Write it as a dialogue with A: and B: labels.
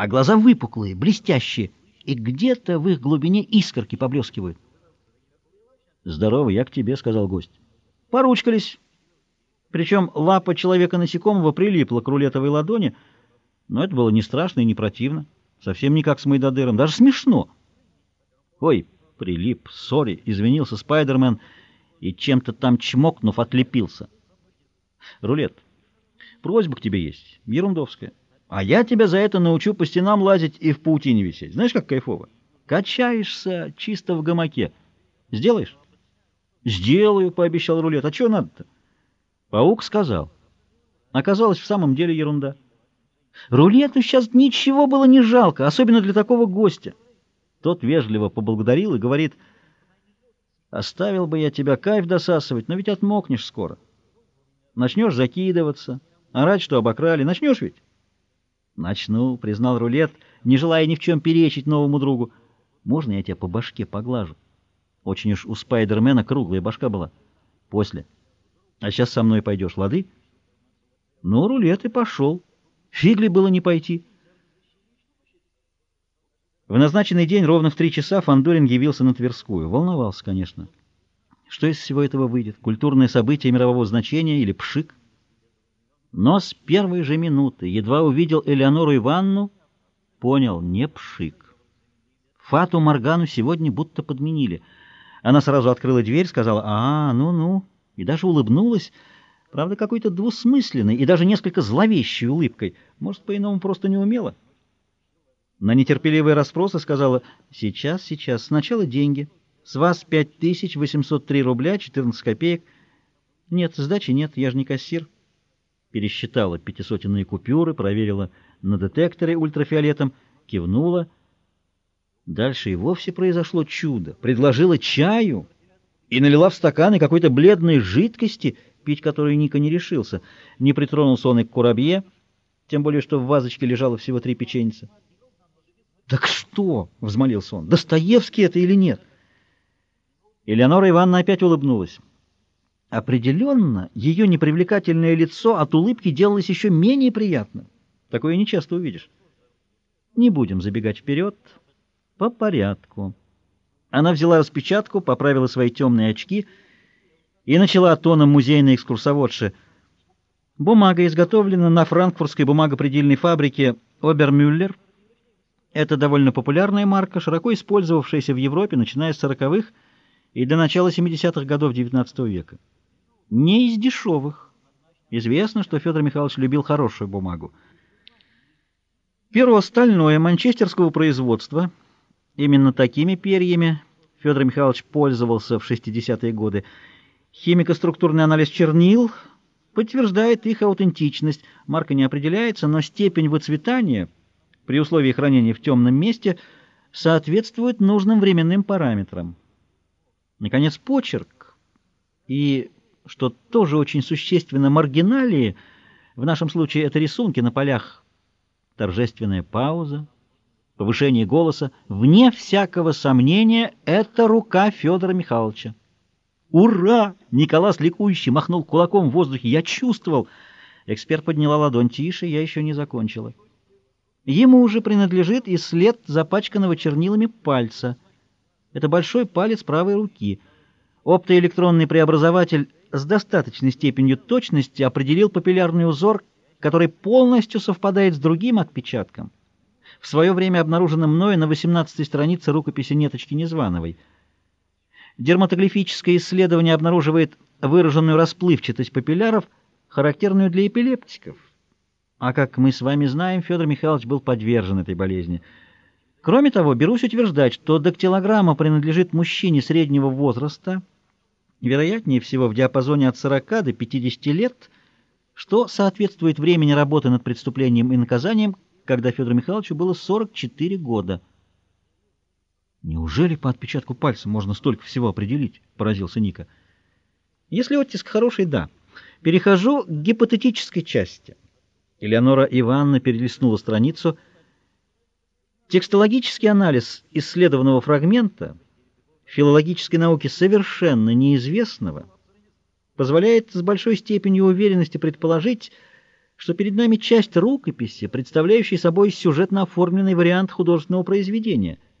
A: а глаза выпуклые, блестящие, и где-то в их глубине искорки поблескивают. «Здорово, я к тебе», — сказал гость. «Поручкались». Причем лапа человека-насекомого прилипла к рулетовой ладони, но это было не страшно и не противно, совсем не как с Майдадыром, даже смешно. «Ой, прилип, сори», — извинился Спайдермен, и чем-то там чмокнув, отлепился. «Рулет, просьба к тебе есть, ерундовская. А я тебя за это научу по стенам лазить и в паутине висеть. Знаешь, как кайфово? Качаешься чисто в гамаке. Сделаешь?» «Сделаю», — пообещал рулет. «А что надо-то?» Паук сказал. Оказалось, в самом деле ерунда. Рулету сейчас ничего было не жалко, особенно для такого гостя. Тот вежливо поблагодарил и говорит, «Оставил бы я тебя кайф досасывать, но ведь отмокнешь скоро. Начнешь закидываться, орать, что обокрали. Начнешь ведь?» «Начну», — признал рулет, не желая ни в чем перечить новому другу. «Можно я тебя по башке поглажу?» Очень уж у Спайдермена круглая башка была. «После». А сейчас со мной пойдешь, лады? Ну, рулет и пошел. Фигли было не пойти. В назначенный день ровно в три часа Фандорин явился на Тверскую. Волновался, конечно. Что из всего этого выйдет? Культурное событие мирового значения или пшик? Но с первой же минуты, едва увидел Элеонору Ивановну, понял, не пшик. Фату Моргану сегодня будто подменили. Она сразу открыла дверь, сказала «А, ну-ну» и даже улыбнулась, правда, какой-то двусмысленной и даже несколько зловещей улыбкой. Может, по-иному просто не умела. На нетерпеливые расспросы сказала «Сейчас, сейчас, сначала деньги. С вас 5803 рубля 14 копеек. Нет, сдачи нет, я же не кассир». Пересчитала пятисотенные купюры, проверила на детекторе ультрафиолетом, кивнула. Дальше и вовсе произошло чудо. Предложила чаю и налила в стаканы какой-то бледной жидкости, пить которую Ника не решился. Не притронулся он и к курабье, тем более, что в вазочке лежало всего три печеньца. «Так что?» — взмолился он. «Достоевский это или нет?» Элеонора Ивановна опять улыбнулась. Определенно, ее непривлекательное лицо от улыбки делалось еще менее приятно. Такое нечасто увидишь. Не будем забегать вперед. По порядку. Она взяла распечатку, поправила свои темные очки и начала тоном музейной экскурсоводши. Бумага изготовлена на франкфуртской бумагопредельной фабрике Обермюллер. Это довольно популярная марка, широко использовавшаяся в Европе, начиная с 40-х и до начала 70-х годов XIX века. Не из дешевых. Известно, что Федор Михайлович любил хорошую бумагу. Перо стальное манчестерского производства — Именно такими перьями Федор Михайлович пользовался в 60-е годы. Химико-структурный анализ чернил подтверждает их аутентичность. Марка не определяется, но степень выцветания при условии хранения в темном месте соответствует нужным временным параметрам. Наконец, почерк и, что тоже очень существенно, маргиналии, в нашем случае это рисунки на полях, торжественная пауза, повышение голоса, вне всякого сомнения, это рука Федора Михайловича. «Ура!» — Николас ликующий махнул кулаком в воздухе. «Я чувствовал!» Эксперт подняла ладонь. «Тише, я еще не закончила». Ему уже принадлежит и след запачканного чернилами пальца. Это большой палец правой руки. Оптоэлектронный преобразователь с достаточной степенью точности определил папиллярный узор, который полностью совпадает с другим отпечатком в свое время обнаружено мною на 18-й странице рукописи Неточки Незвановой. Дерматоглифическое исследование обнаруживает выраженную расплывчатость папилляров, характерную для эпилептиков. А как мы с вами знаем, Федор Михайлович был подвержен этой болезни. Кроме того, берусь утверждать, что дактилограмма принадлежит мужчине среднего возраста, вероятнее всего в диапазоне от 40 до 50 лет, что соответствует времени работы над преступлением и наказанием, когда Федору Михайловичу было 44 года. «Неужели по отпечатку пальца можно столько всего определить?» — поразился Ника. «Если оттиск хороший, да. Перехожу к гипотетической части». Элеонора Ивановна перелистнула страницу. Текстологический анализ исследованного фрагмента филологической науки совершенно неизвестного позволяет с большой степенью уверенности предположить, что перед нами часть рукописи, представляющей собой сюжетно оформленный вариант художественного произведения —